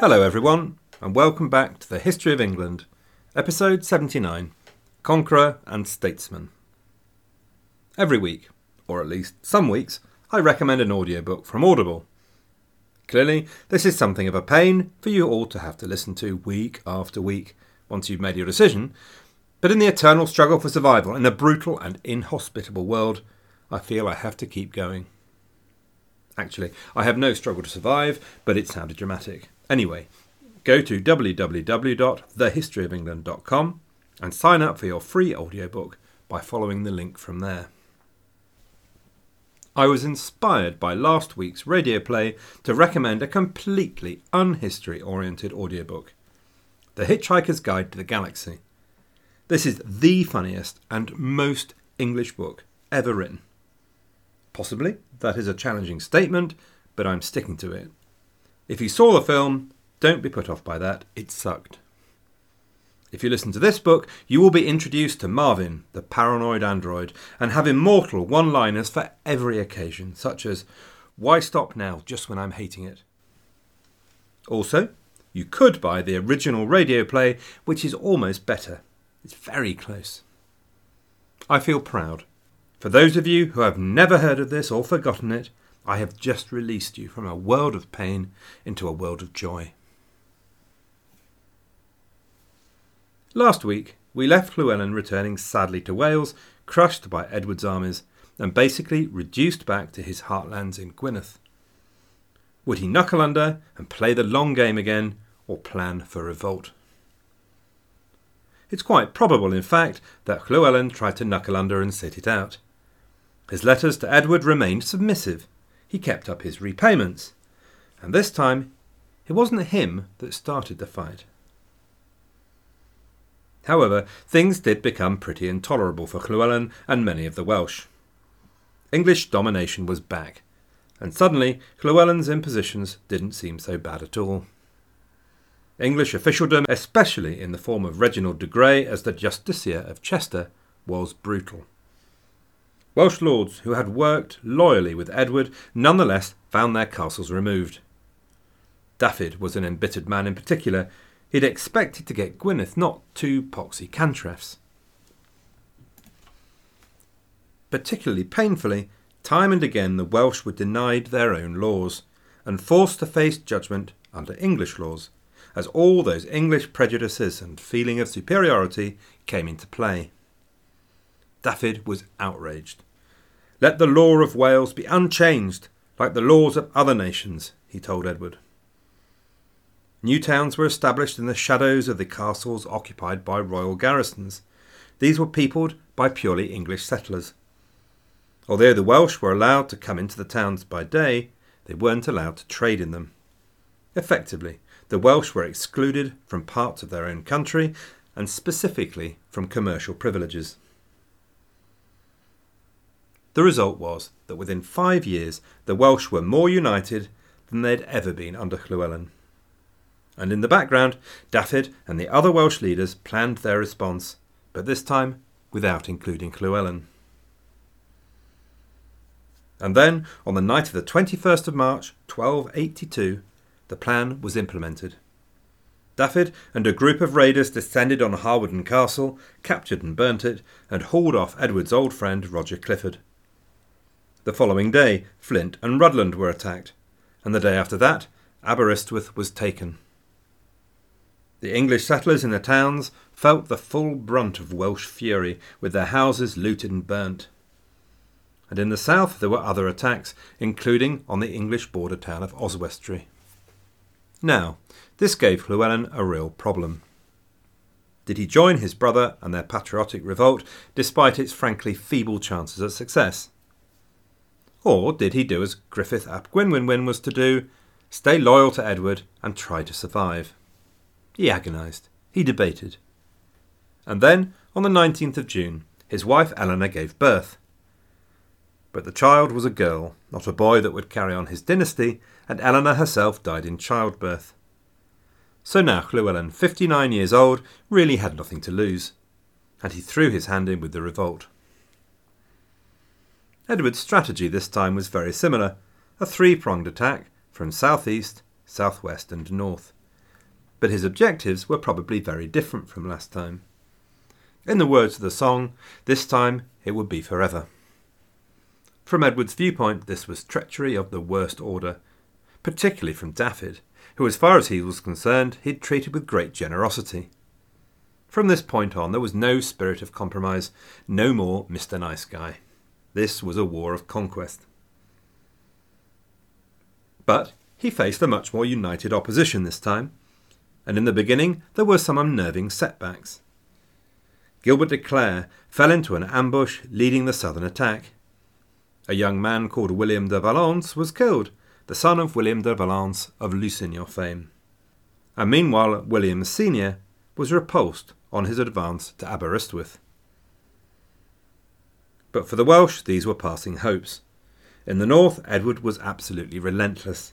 Hello, everyone, and welcome back to the History of England, episode 79 Conqueror and Statesman. Every week, or at least some weeks, I recommend an audiobook from Audible. Clearly, this is something of a pain for you all to have to listen to week after week once you've made your decision, but in the eternal struggle for survival in a brutal and inhospitable world, I feel I have to keep going. Actually, I have no struggle to survive, but it sounded dramatic. Anyway, go to www.thehistoryofengland.com and sign up for your free audiobook by following the link from there. I was inspired by last week's radio play to recommend a completely unhistory oriented audiobook The Hitchhiker's Guide to the Galaxy. This is the funniest and most English book ever written. Possibly that is a challenging statement, but I'm sticking to it. If you saw the film, don't be put off by that, it sucked. If you listen to this book, you will be introduced to Marvin, the paranoid android, and have immortal one liners for every occasion, such as, Why stop now just when I'm hating it? Also, you could buy the original radio play, which is almost better. It's very close. I feel proud. For those of you who have never heard of this or forgotten it, I have just released you from a world of pain into a world of joy. Last week, we left Llewellyn returning sadly to Wales, crushed by Edward's armies, and basically reduced back to his heartlands in Gwynedd. Would he knuckle under and play the long game again, or plan for revolt? It's quite probable, in fact, that Llewellyn tried to knuckle under and sit it out. His letters to Edward remained submissive. He kept up his repayments. And this time, it wasn't him that started the fight. However, things did become pretty intolerable for Llewellyn and many of the Welsh. English domination was back, and suddenly Llewellyn's impositions didn't seem so bad at all. English officialdom, especially in the form of Reginald de Grey as the Justiciar of Chester, was brutal. Welsh lords who had worked loyally with Edward nonetheless found their castles removed. Dafydd was an embittered man in particular. He'd expected to get Gwynedd, not two poxy cantrefs. Particularly painfully, time and again the Welsh were denied their own laws and forced to face judgment under English laws, as all those English prejudices and feeling of superiority came into play. Dafydd was outraged. Let the law of Wales be unchanged, like the laws of other nations, he told Edward. New towns were established in the shadows of the castles occupied by royal garrisons. These were peopled by purely English settlers. Although the Welsh were allowed to come into the towns by day, they weren't allowed to trade in them. Effectively, the Welsh were excluded from parts of their own country and specifically from commercial privileges. The result was that within five years the Welsh were more united than they had ever been under Llywelyn. and in the background, Dafydd and the other Welsh leaders planned their response, but this time without including Llywelyn. And then, on the night of the 21st of March, 1282, the plan was implemented. Dafydd and a group of raiders descended on Hawarden Castle, captured and burnt it, and hauled off Edward's old friend Roger Clifford. The following day, Flint and Rhuddlan were attacked, and the day after that, Aberystwyth was taken. The English settlers in the towns felt the full brunt of Welsh fury, with their houses looted and burnt. And in the south there were other attacks, including on the English border town of Oswestry. Now, this gave Llewellyn a real problem. Did he join his brother and their patriotic revolt despite its frankly feeble chances of success? Or did he do as Griffith ap Gwenwynwyn was to do, stay loyal to Edward and try to survive? He agonised. He debated. And then, on the 19th of June, his wife Eleanor gave birth. But the child was a girl, not a boy that would carry on his dynasty, and Eleanor herself died in childbirth. So now Llewellyn, fifty nine years old, really had nothing to lose, and he threw his hand in with the revolt. Edward's strategy this time was very similar a three pronged attack from south east, south west, and north but his objectives were probably very different from last time. In the words of the song, this time it would be forever. From Edward's viewpoint, this was treachery of the worst order, particularly from Dafydd, who, as far as he was concerned, he had treated with great generosity. From this point on, there was no spirit of compromise, no more Mr. Nice Guy. This was a war of conquest. But he faced a much more united opposition this time, and in the beginning there were some unnerving setbacks. Gilbert de Clare fell into an ambush leading the southern attack. A young man called William de Valence was killed, the son of William de Valence of Lusignan fame. And meanwhile, William Senior was repulsed on his advance to Aberystwyth. But for the Welsh, these were passing hopes. In the north, Edward was absolutely relentless.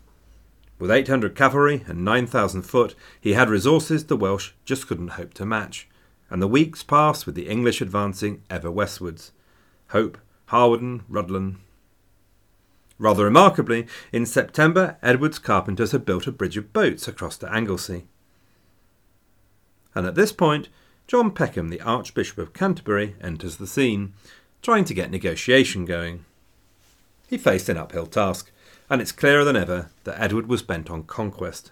With 800 cavalry and 9,000 foot, he had resources the Welsh just couldn't hope to match, and the weeks passed with the English advancing ever westwards. Hope, Hawarden, Rhuddlan, Rather remarkably, in September, Edward's carpenters had built a bridge of boats across to Anglesey. And at this point, John Peckham, the Archbishop of Canterbury, enters the scene, trying to get negotiation going. He faced an uphill task, and it's clearer than ever that Edward was bent on conquest.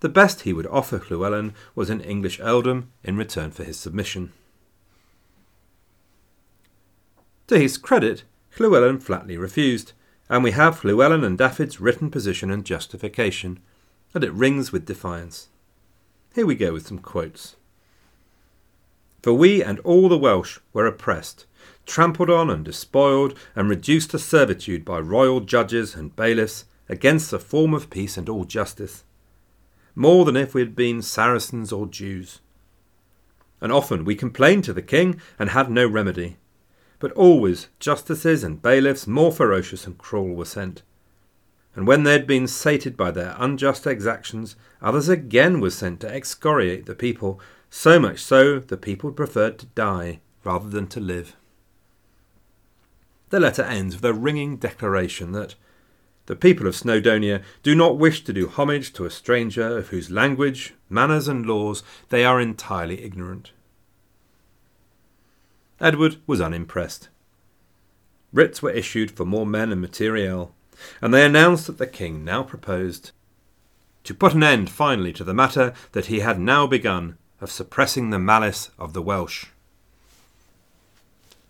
The best he would offer Llewellyn was an English earldom in return for his submission. To his credit, Llewellyn flatly refused, and we have Llewellyn and Dafydd's written position and justification, and it rings with defiance. Here we go with some quotes. For we and all the Welsh were oppressed, trampled on and despoiled, and reduced to servitude by royal judges and bailiffs against the form of peace and all justice, more than if we had been Saracens or Jews. And often we complained to the king and had no remedy but always justices and bailiffs more ferocious and cruel were sent. And when they had been sated by their unjust exactions, others again were sent to excoriate the people, so much so the people preferred to die rather than to live. The letter ends with a ringing declaration that the people of Snowdonia do not wish to do homage to a stranger of whose language, manners, and laws they are entirely ignorant. Edward was unimpressed. Writs were issued for more men and materiel, and they announced that the king now proposed to put an end finally to the matter that he had now begun of suppressing the malice of the Welsh.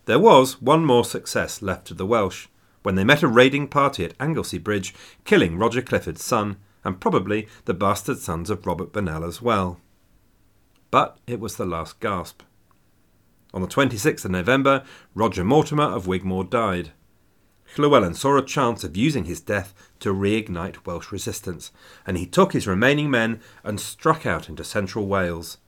There was one more success left to the Welsh when they met a raiding party at Anglesey Bridge, killing Roger Clifford's son and probably the bastard sons of Robert Burnell as well. But it was the last gasp. On the 26th of November, Roger Mortimer of Wigmore died. Llewellyn saw a chance of using his death to reignite Welsh resistance, and he took his remaining men and struck out into central Wales.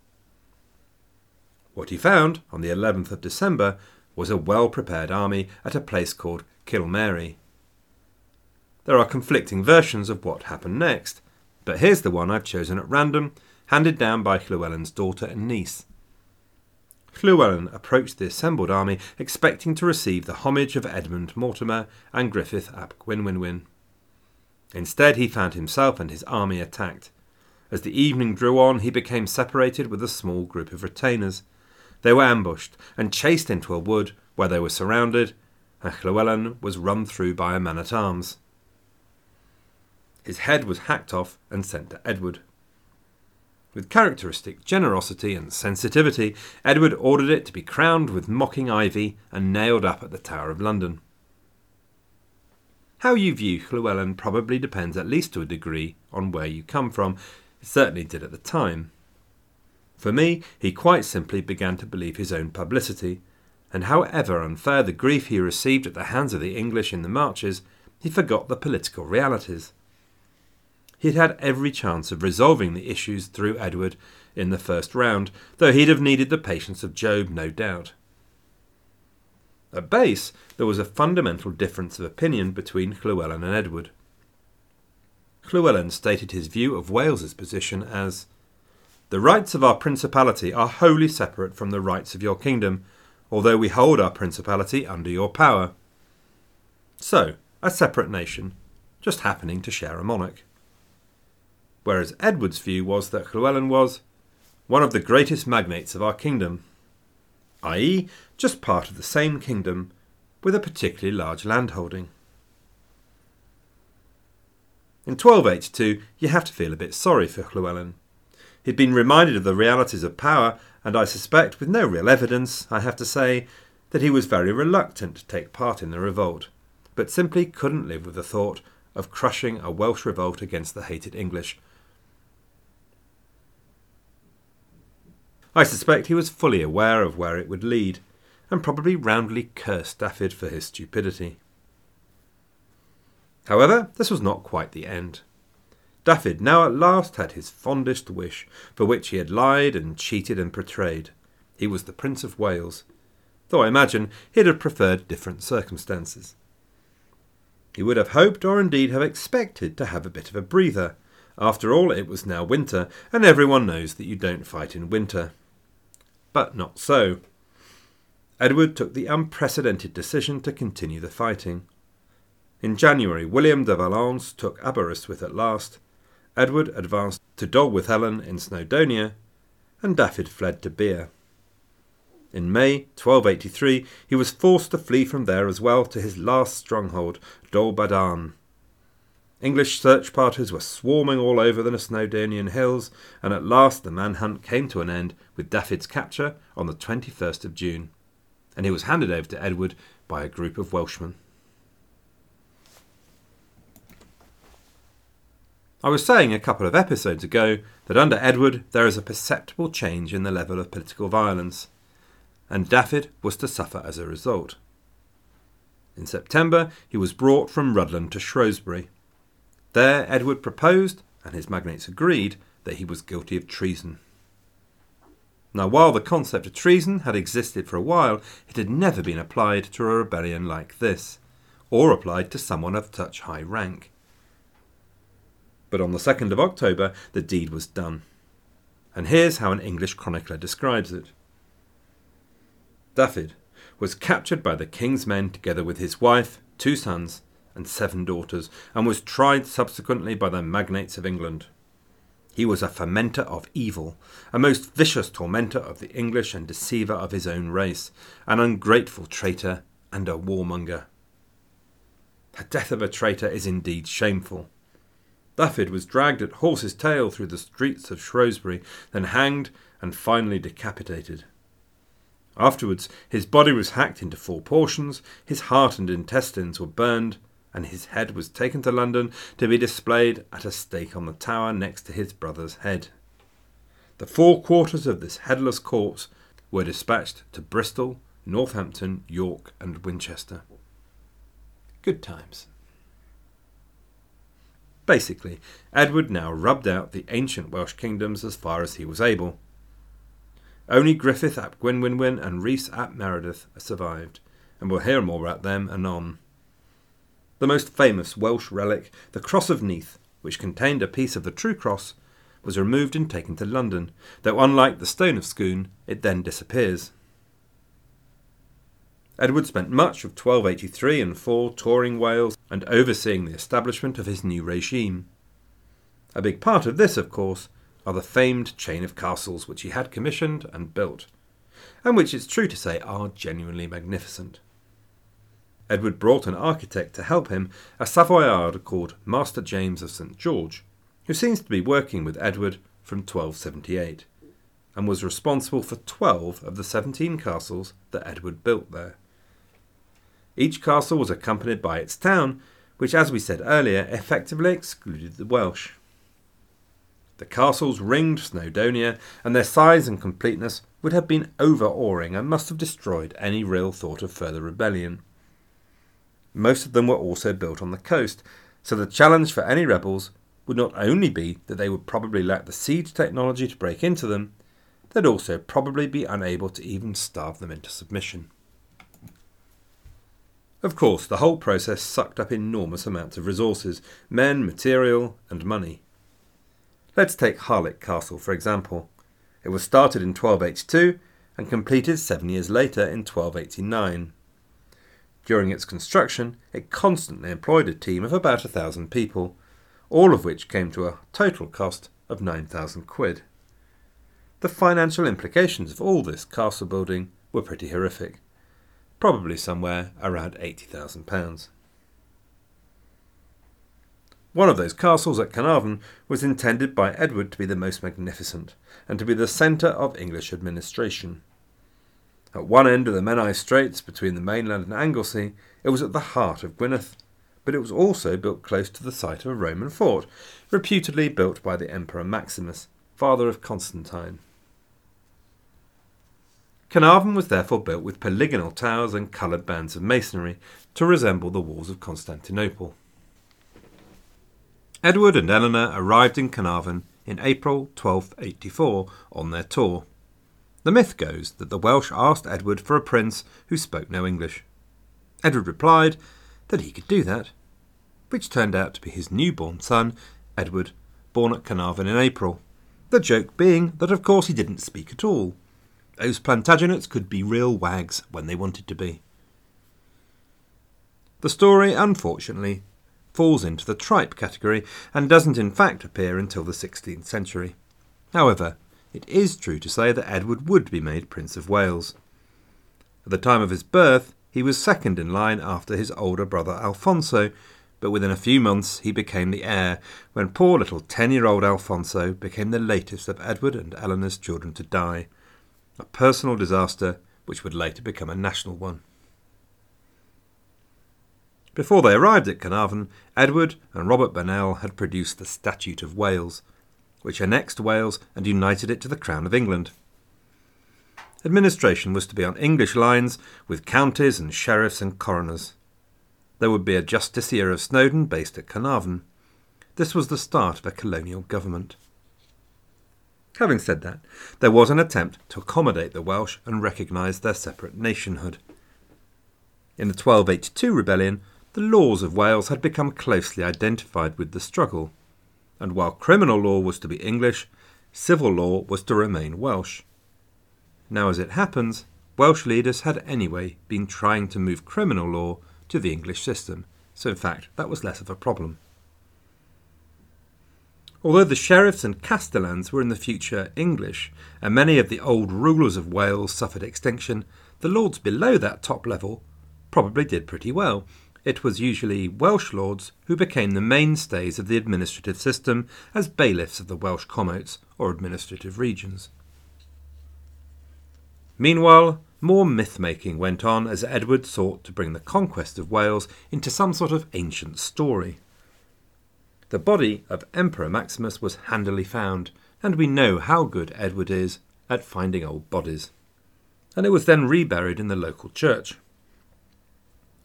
What he found on the 11th of December was a well prepared army at a place called Cilmeri. There are conflicting versions of what happened next, but here's the one I've chosen at random, handed down by Llewellyn's daughter and niece. Llewellyn approached the assembled army, expecting to receive the homage of Edmund Mortimer and Griffith ap Gwenwynwyn. Instead, he found himself and his army attacked. As the evening drew on, he became separated with a small group of retainers. They were ambushed and chased into a wood where they were surrounded, and Llewellyn was run through by a man at arms. His head was hacked off and sent to Edward. With characteristic generosity and sensitivity, Edward ordered it to be crowned with mocking ivy and nailed up at the Tower of London. How you view Llewellyn probably depends at least to a degree on where you come from. It certainly did at the time. For me, he quite simply began to believe his own publicity, and however unfair the grief he received at the hands of the English in the marches, he forgot the political realities he had had every chance of resolving the issues through Edward in the first round, though he'd have needed the patience of Job, no doubt. At base, there was a fundamental difference of opinion between Llewellyn and Edward. Llewellyn stated his view of Wales's position as The rights of our principality are wholly separate from the rights of your kingdom, although we hold our principality under your power. So, a separate nation, just happening to share a monarch. whereas Edward's view was that Llewellyn was one of the greatest magnates of our kingdom, i.e., just part of the same kingdom with a particularly large landholding. In 1282, you have to feel a bit sorry for Llewellyn. He'd been reminded of the realities of power, and I suspect, with no real evidence, I have to say, that he was very reluctant to take part in the revolt, but simply couldn't live with the thought of crushing a Welsh revolt against the hated English. I suspect he was fully aware of where it would lead, and probably roundly cursed Dafydd for his stupidity. However, this was not quite the end. Dafydd now at last had his fondest wish, for which he had lied and cheated and betrayed. He was the Prince of Wales, though I imagine he'd have preferred different circumstances. He would have hoped, or indeed have expected, to have a bit of a breather. After all, it was now winter, and everyone knows that you don't fight in winter. But not so. Edward took the unprecedented decision to continue the fighting. In January, William de Valence took Aberystwyth at last, Edward advanced to Dolwyddelan in Snowdonia, and Dafydd fled to Bere. In May 1283, he was forced to flee from there as well to his last stronghold, Dolbadarn. English search parties were swarming all over the Snowdonian hills, and at last the manhunt came to an end with Dafydd's capture on the 21st of June, and he was handed over to Edward by a group of Welshmen. I was saying a couple of episodes ago that under Edward there is a perceptible change in the level of political violence and Dafydd was to suffer as a result. In September, he was brought from Rhuddlan to Shrewsbury. There, Edward proposed, and his magnates agreed, that he was guilty of treason. Now, while the concept of treason had existed for a while, it had never been applied to a rebellion like this, or applied to someone of such high rank. But on the 2nd of October, the deed was done. And here's how an English chronicler describes it. Dafydd was captured by the king's men together with his wife, two sons, and seven daughters, and was tried subsequently by the magnates of England. He was a fomenter of evil, a most vicious tormentor of the English and deceiver of his own race, an ungrateful traitor and a warmonger. The death of a traitor is indeed shameful. Dafydd was dragged at horse's tail through the streets of Shrewsbury, then hanged and finally decapitated. Afterwards, his body was hacked into four portions, his heart and intestines were burned, and his head was taken to London to be displayed at a stake on the tower next to his brother's head. The four quarters of this headless corpse were dispatched to Bristol, Northampton, York, and Winchester. Good times. Basically, Edward now rubbed out the ancient Welsh kingdoms as far as he was able. Only Griffith ap Gwenwynwyn and Rhys ap Meredith survived, and we'll hear more about them anon. The most famous Welsh relic, the Cross of Neath, which contained a piece of the true cross, was removed and taken to London, though unlike the Stone of Scone, it then disappears. Edward spent much of 1283 and 4 touring Wales and overseeing the establishment of his new regime. A big part of this, of course, are the famed chain of castles which he had commissioned and built, and which it's true to say are genuinely magnificent. Edward brought an architect to help him, a Savoyard called Master James of St George, who seems to be working with Edward from 1278, and was responsible for 12 of the 17 castles that Edward built there. Each castle was accompanied by its town, which, as we said earlier, effectively excluded the Welsh. The castles ringed Snowdonia, and their size and completeness would have been overawing and must have destroyed any real thought of further rebellion. Most of them were also built on the coast, so the challenge for any rebels would not only be that they would probably lack the siege technology to break into them, they'd also probably be unable to even starve them into submission. Of course, the whole process sucked up enormous amounts of resources men, material, and money. Let's take Harlech Castle for example. It was started in 1282 and completed seven years later in 1289. During its construction, it constantly employed a team of about a thousand people, all of which came to a total cost of 9,000 quid. The financial implications of all this castle building were pretty horrific, probably somewhere around £80,000. One of those castles at Carnarvon was intended by Edward to be the most magnificent, and to be the centre of English administration. At one end of the Menai Straits between the mainland and Anglesey, it was at the heart of Gwynedd, but it was also built close to the site of a Roman fort, reputedly built by the Emperor Maximus, father of Constantine. Carnarvon was therefore built with polygonal towers and coloured bands of masonry to resemble the walls of Constantinople. Edward and Eleanor arrived in Carnarvon in April 1284 on their tour. The myth goes that the Welsh asked Edward for a prince who spoke no English. Edward replied that he could do that, which turned out to be his newborn son, Edward, born at Carnarvon in April. The joke being that, of course, he didn't speak at all. Those Plantagenets could be real wags when they wanted to be. The story, unfortunately, falls into the tripe category and doesn't in fact appear until the 16th century. However, it is true to say that Edward would be made Prince of Wales. At the time of his birth, he was second in line after his older brother Alfonso, but within a few months he became the heir when poor little ten year old Alfonso became the latest of Edward and Eleanor's children to die. A personal disaster which would later become a national one. Before they arrived at Carnarvon, Edward and Robert Burnell had produced the Statute of Wales, which annexed Wales and united it to the Crown of England. Administration was to be on English lines, with counties and sheriffs and coroners. There would be a justiciar of Snowdon based at Carnarvon. This was the start of a colonial government. Having said that, there was an attempt to accommodate the Welsh and recognise their separate nationhood. In the 1282 rebellion, the laws of Wales had become closely identified with the struggle, and while criminal law was to be English, civil law was to remain Welsh. Now, as it happens, Welsh leaders had anyway been trying to move criminal law to the English system, so in fact that was less of a problem. Although the sheriffs and castellans were in the future English, and many of the old rulers of Wales suffered extinction, the lords below that top level probably did pretty well, it was usually Welsh lords who became the mainstays of the administrative system as bailiffs of the Welsh commots or administrative regions. Meanwhile, more myth making went on as Edward sought to bring the conquest of Wales into some sort of ancient story. The body of Emperor Maximus was handily found, and we know how good Edward is at finding old bodies. And it was then reburied in the local church.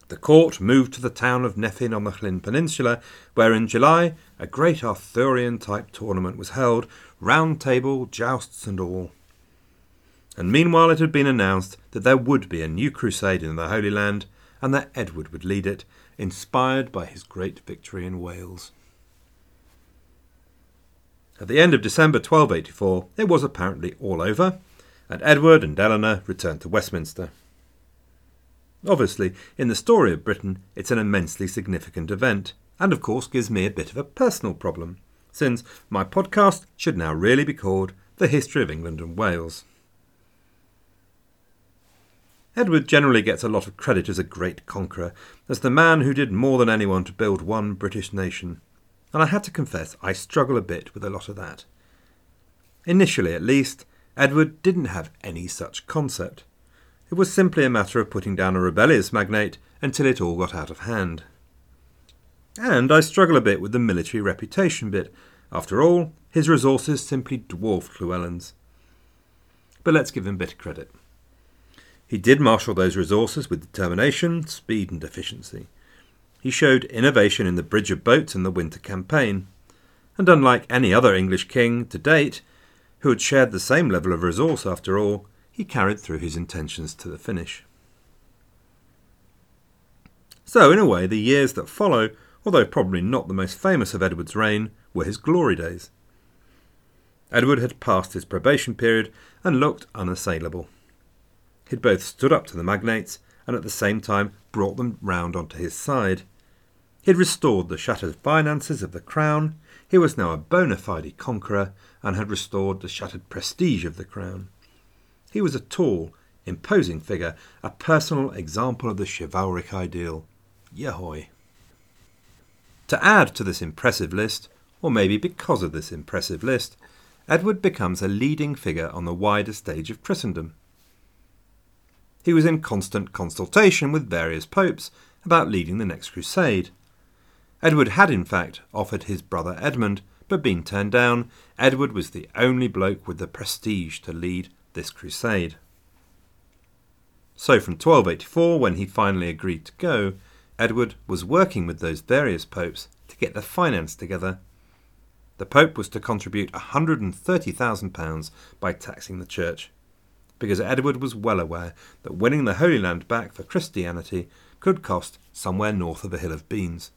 The court moved to the town of Nefyn on the Llyn Peninsula, where in July a great Arthurian type tournament was held, round table, jousts, and all. And meanwhile it had been announced that there would be a new crusade in the Holy Land, and that Edward would lead it, inspired by his great victory in Wales. At the end of December 1284, it was apparently all over, and Edward and Eleanor returned to Westminster. Obviously, in the story of Britain, it's an immensely significant event, and of course gives me a bit of a personal problem, since my podcast should now really be called The History of England and Wales. Edward generally gets a lot of credit as a great conqueror, as the man who did more than anyone to build one British nation, and I had to confess I struggle a bit with a lot of that. Initially, at least, Edward didn't have any such concept. It was simply a matter of putting down a rebellious magnate until it all got out of hand. And I struggle a bit with the military reputation bit. After all, his resources simply dwarfed Llewellyn's. But let's give him of credit. He did marshal those resources with determination, speed, and efficiency. He showed innovation in the bridge of boats in the winter campaign. And unlike any other English king to date, who had shared the same level of resource after all, he carried through his intentions to the finish. So, in a way, the years that follow, although probably not the most famous of Edward's reign, were his glory days. Edward had passed his probation period and looked unassailable. He'd both stood up to the magnates and at the same time brought them round onto his side. He had restored the shattered finances of the crown, he was now a bona fide conqueror, and had restored the shattered prestige of the crown. He was a tall, imposing figure, a personal example of the chivalric ideal. Yahoy. To add to this impressive list, or maybe because of this impressive list, Edward becomes a leading figure on the wider stage of Christendom. He was in constant consultation with various popes about leading the next crusade. Edward had, in fact, offered his brother Edmund, but been turned down. Edward was the only bloke with the prestige to lead this crusade. So, from 1284, when he finally agreed to go, Edward was working with those various popes to get the finance together. The Pope was to contribute £130,000 by taxing the church, because Edward was well aware that winning the Holy Land back for Christianity could cost somewhere north of a hill of beans.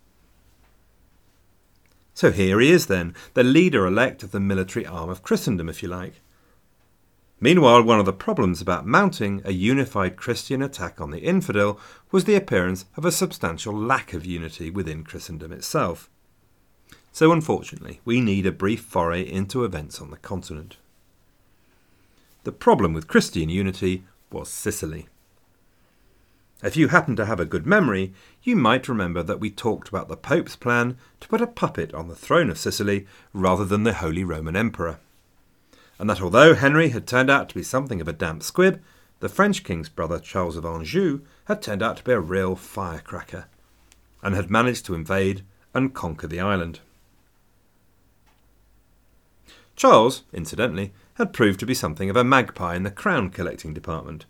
So here he is then, the leader elect of the military arm of Christendom, if you like. Meanwhile, one of the problems about mounting a unified Christian attack on the infidel was the appearance of a substantial lack of unity within Christendom itself. So, unfortunately, we need a brief foray into events on the continent. The problem with Christian unity was Sicily. If you happen to have a good memory, you might remember that we talked about the Pope's plan to put a puppet on the throne of Sicily rather than the Holy Roman Emperor and that although Henry had turned out to be something of a damp squib, the French king's brother Charles of Anjou had turned out to be a real firecracker, and had managed to invade and conquer the island. Charles, incidentally, had proved to be something of a magpie in the crown collecting department.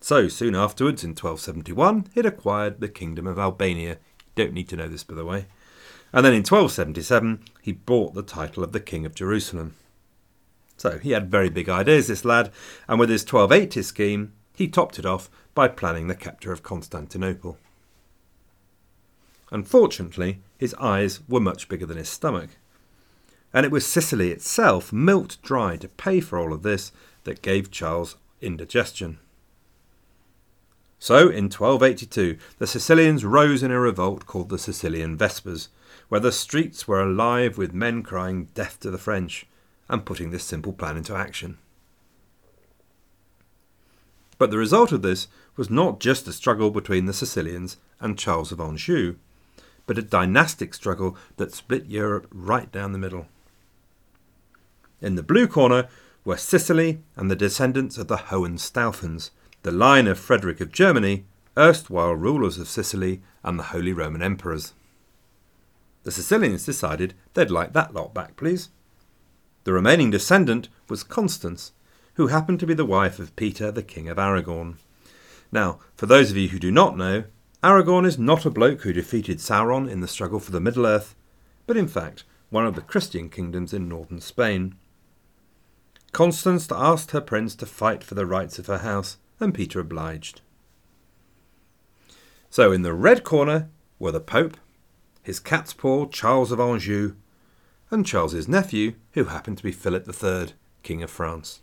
So, soon afterwards, in 1271, he'd acquired the Kingdom of Albania. Don't need to know this, by the way. And then in 1277, he bought the title of the King of Jerusalem. So he had very big ideas, this lad, and with his 1280 scheme, he topped it off by planning the capture of Constantinople. Unfortunately, his eyes were much bigger than his stomach, and it was Sicily itself, milked dry to pay for all of this, that gave Charles indigestion. So, in 1282, the Sicilians rose in a revolt called the Sicilian Vespers, where the streets were alive with men crying death to the French, and putting this simple plan into action. But the result of this was not just a struggle between the Sicilians and Charles of Anjou, but a dynastic struggle that split Europe right down the middle. In the blue corner were Sicily and the descendants of the Hohenstaufens, the line of Frederick of Germany, erstwhile rulers of Sicily and the Holy Roman Emperors. The Sicilians decided they'd like that lot back, please. The remaining descendant was Constance, who happened to be the wife of Peter, the King of Aragon. Now, for those of you who do not know, Aragon is not a bloke who defeated Sauron in the struggle for the Middle Earth, but in fact one of the Christian kingdoms in northern Spain. Constance asked her prince to fight for the rights of her house, and Peter obliged. So in the red corner were the Pope, his cat's paw Charles of Anjou, and Charles's nephew, who happened to be Philip III, King of France.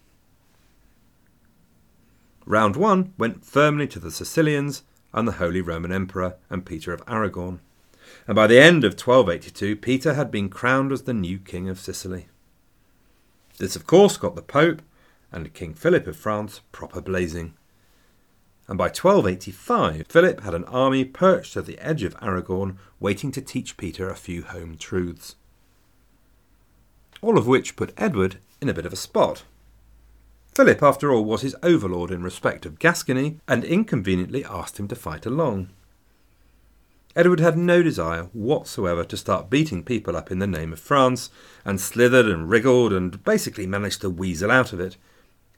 Round one went firmly to the Sicilians and the Holy Roman Emperor and Peter of Aragon, and by the end of 1282 Peter had been crowned as the new King of Sicily. This, of course, got the Pope and King Philip of France proper blazing. And by 1285, Philip had an army perched at the edge of Aragon, waiting to teach Peter a few home truths all of which put Edward in a bit of a spot. Philip, after all, was his overlord in respect of Gascony, and inconveniently asked him to fight along. Edward had no desire whatsoever to start beating people up in the name of France, and slithered and wriggled and basically managed to weasel out of it,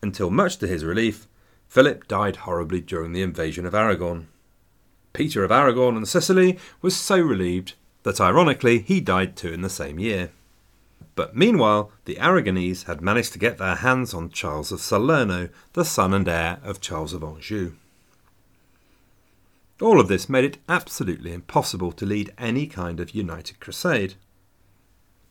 until, much to his relief, Philip died horribly during the invasion of Aragon. Peter of Aragon and Sicily was so relieved that, ironically, he died too in the same year. But meanwhile, the Aragonese had managed to get their hands on Charles of Salerno, the son and heir of Charles of Anjou. All of this made it absolutely impossible to lead any kind of united crusade.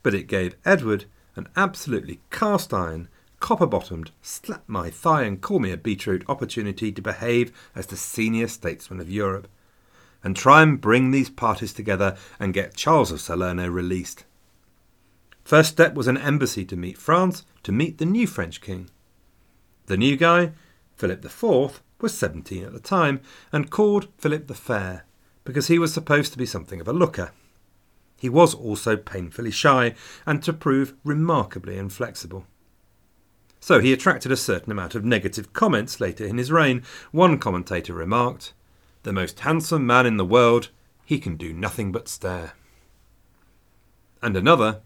But it gave Edward an absolutely cast iron, copper bottomed, slap my thigh and call me a beetroot opportunity to behave as the senior statesman of Europe. and try and bring these parties together and get Charles of Salerno released. First step was an embassy to meet France to meet the new French king. The new guy, Philip IV, was 17 at the time and called Philip the Fair because he was supposed to be something of a looker. He was also painfully shy and to prove remarkably inflexible. So he attracted a certain amount of negative comments later in his reign. One commentator remarked, The most handsome man in the world, he can do nothing but stare. And another,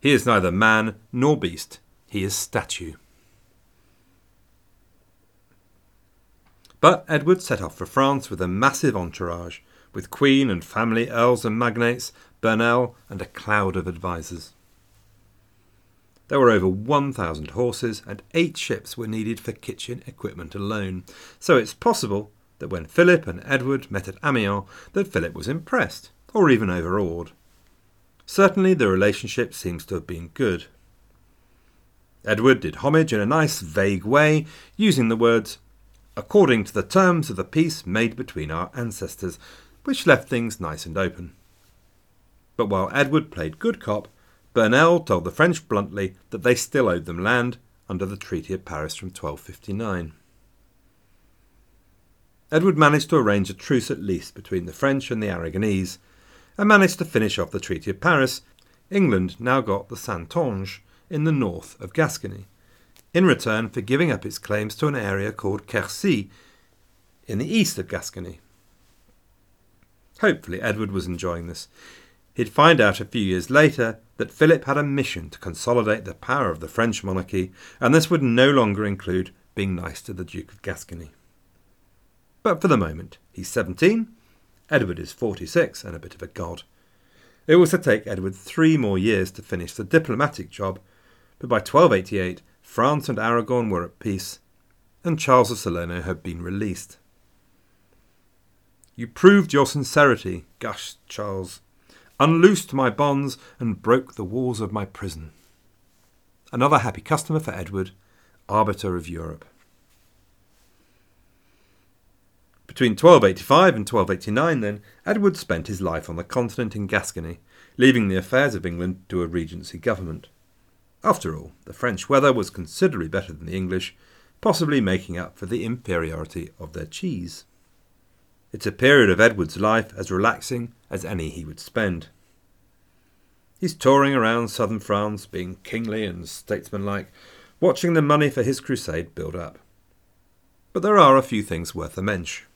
he is neither man nor beast, he is statue. But Edward set off for France with a massive entourage, with queen and family, earls and magnates, Burnell, and a cloud of advisers. There were over 1,000 horses, and eight ships were needed for kitchen equipment alone, so it's possible that when Philip and Edward met at Amiens, that Philip was impressed, or even overawed. Certainly the relationship seems to have been good. Edward did homage in a nice vague way, using the words, according to the terms of the peace made between our ancestors, which left things nice and open. But while Edward played good cop, Burnell told the French bluntly that they still owed them land under the Treaty of Paris from 1259. Edward managed to arrange a truce at least between the French and the Aragonese, and managed to finish off the Treaty of Paris, England now got the Saintonge in the north of Gascony, in return for giving up its claims to an area called Quercy in the east of Gascony. Hopefully, Edward was enjoying this. He'd find out a few years later that Philip had a mission to consolidate the power of the French monarchy, and this would no longer include being nice to the Duke of Gascony. But for the moment, he's 17 Edward is 46 and a bit of a god. It was to take Edward three more years to finish the diplomatic job, but by 1288 France and Aragon were at peace, and Charles of Salerno had been released. You proved your sincerity, gushed Charles, unloosed my bonds, and broke the walls of my prison. Another happy customer for Edward, arbiter of Europe. Between 1285 and 1289, then, Edward spent his life on the continent in Gascony, leaving the affairs of England to a regency government. After all, the French weather was considerably better than the English, possibly making up for the inferiority of their cheese. It's a period of Edward's life as relaxing as any he would spend. He's touring around southern France, being kingly and statesmanlike, watching the money for his crusade build up. But there are a few things worth a mention.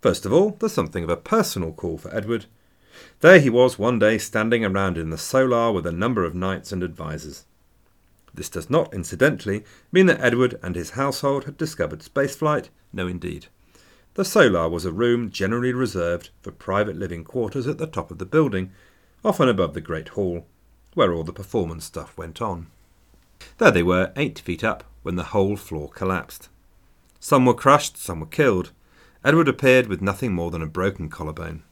First of all, there's something of a personal call for Edward. There he was one day standing around in the solar with a number of knights and advisers. This does not, incidentally, mean that Edward and his household had discovered spaceflight. No, indeed. The solar was a room generally reserved for private living quarters at the top of the building, often above the Great Hall, where all the performance stuff went on. There they were, eight feet up, when the whole floor collapsed. Some were crushed, some were killed. Edward appeared with nothing more than a broken collarbone.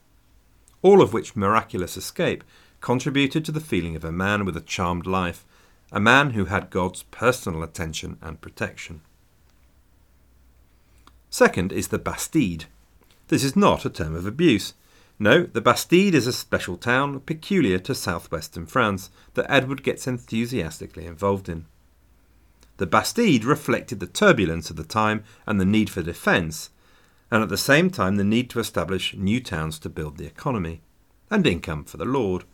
All of which miraculous escape contributed to the feeling of a man with a charmed life, a man who had God's personal attention and protection. Second is the Bastide. This is not a term of abuse. No, the Bastide is a special town peculiar to southwestern France that Edward gets enthusiastically involved in. The Bastide reflected the turbulence of the time and the need for defence, and at the same time the need to establish new towns to build the economy and income for the lord.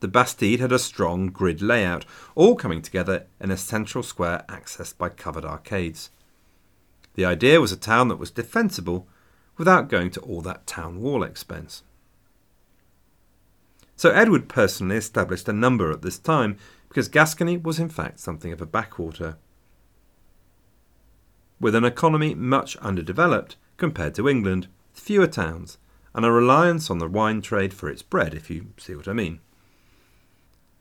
The Bastide had a strong grid layout, all coming together in a central square accessed by covered arcades. The idea was a town that was defensible without going to all that town wall expense. So Edward personally established a number at this time because Gascony was in fact something of a backwater. With an economy much underdeveloped, compared to England, fewer towns, and a reliance on the wine trade for its bread, if you see what I mean.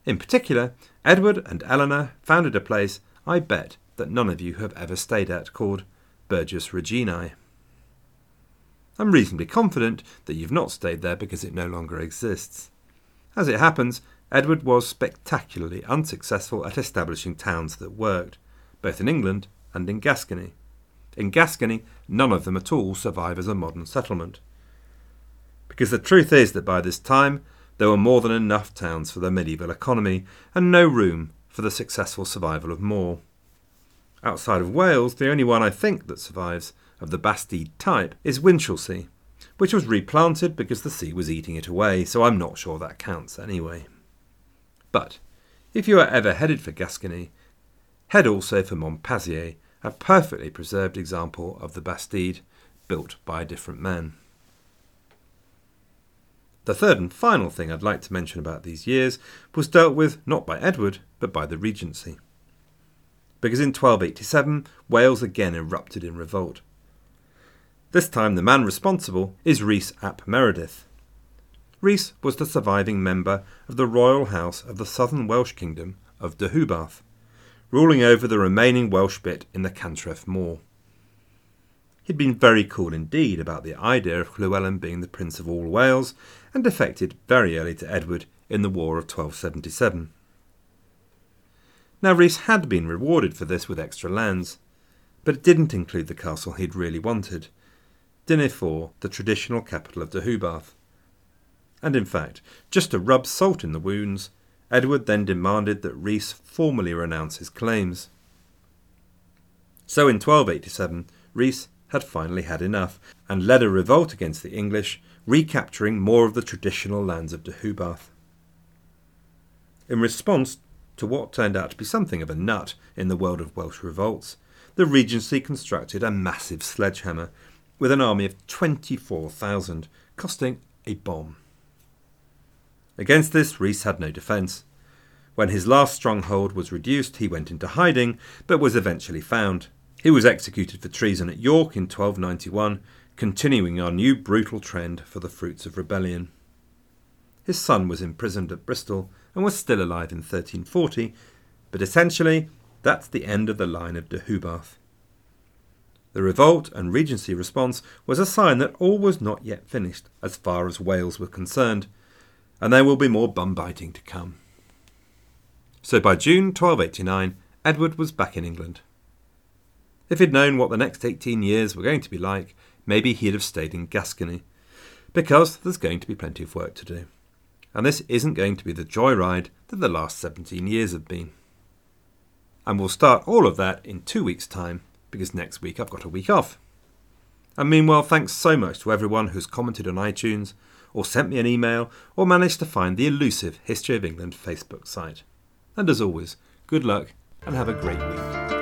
In particular, Edward and Eleanor founded a place I bet that none of you have ever stayed at called Burgos Reginae. I'm reasonably confident that you've not stayed there because it no longer exists. As it happens, Edward was spectacularly unsuccessful at establishing towns that worked, both in England and in Gascony. In Gascony, none of them at all survive as a modern settlement. because the truth is that by this time there were more than enough towns for the medieval economy and no room for the successful survival of more. Outside of Wales, the only one I think that survives of the Bastide type is Winchelsea, which was replanted because the sea was eating it away, so I'm not sure that counts anyway. But if you are ever headed for Gascony, head also for Monpazier, a perfectly preserved example of the Bastide built by a different man. The third and final thing I'd like to mention about these years was dealt with not by Edward, but by the Regency. Because in 1287, Wales again erupted in revolt. This time, the man responsible is Rhys ap Meredith. Rhys was the surviving member of the royal house of the southern Welsh kingdom of Deheubarth, ruling over the remaining Welsh bit in the Cantref Mawr. He'd been very cool indeed about the idea of Llewellyn being the Prince of all Wales, and defected very early to Edward in the War of 1277. Now Rhys had been rewarded for this with extra lands, but it didn't include the castle he'd really wanted, Dinefwr, the traditional capital of Deheubarth. And in fact, just to rub salt in the wounds, Edward then demanded that Rhys formally renounce his claims. So in 1287, Rhys had finally had enough and led a revolt against the English, recapturing more of the traditional lands of Deheubarth. In response to what turned out to be something of a nut in the world of Welsh revolts, the Regency constructed a massive sledgehammer with an army of 24,000, costing a bomb. Against this, Rhys had no defence. When his last stronghold was reduced, he went into hiding, but was eventually found. He was executed for treason at York in 1291, continuing our new brutal trend for the fruits of rebellion. His son was imprisoned at Bristol and was still alive in 1340, but essentially, that's the end of the line of Deheubarth. The revolt and regency response was a sign that all was not yet finished as far as Wales were concerned, and there will be more bum biting to come. So by June 1289, Edward was back in England. If he'd known what the next 18 years were going to be like, maybe he'd have stayed in Gascony, because there's going to be plenty of work to do. And this isn't going to be the joyride that the last 17 years have been. And we'll start all of that in two weeks' time because next week I've got a week off. And meanwhile, thanks so much to everyone who's commented on iTunes, or sent me an email, or managed to find the elusive History of England Facebook site. And as always, good luck and have a great week.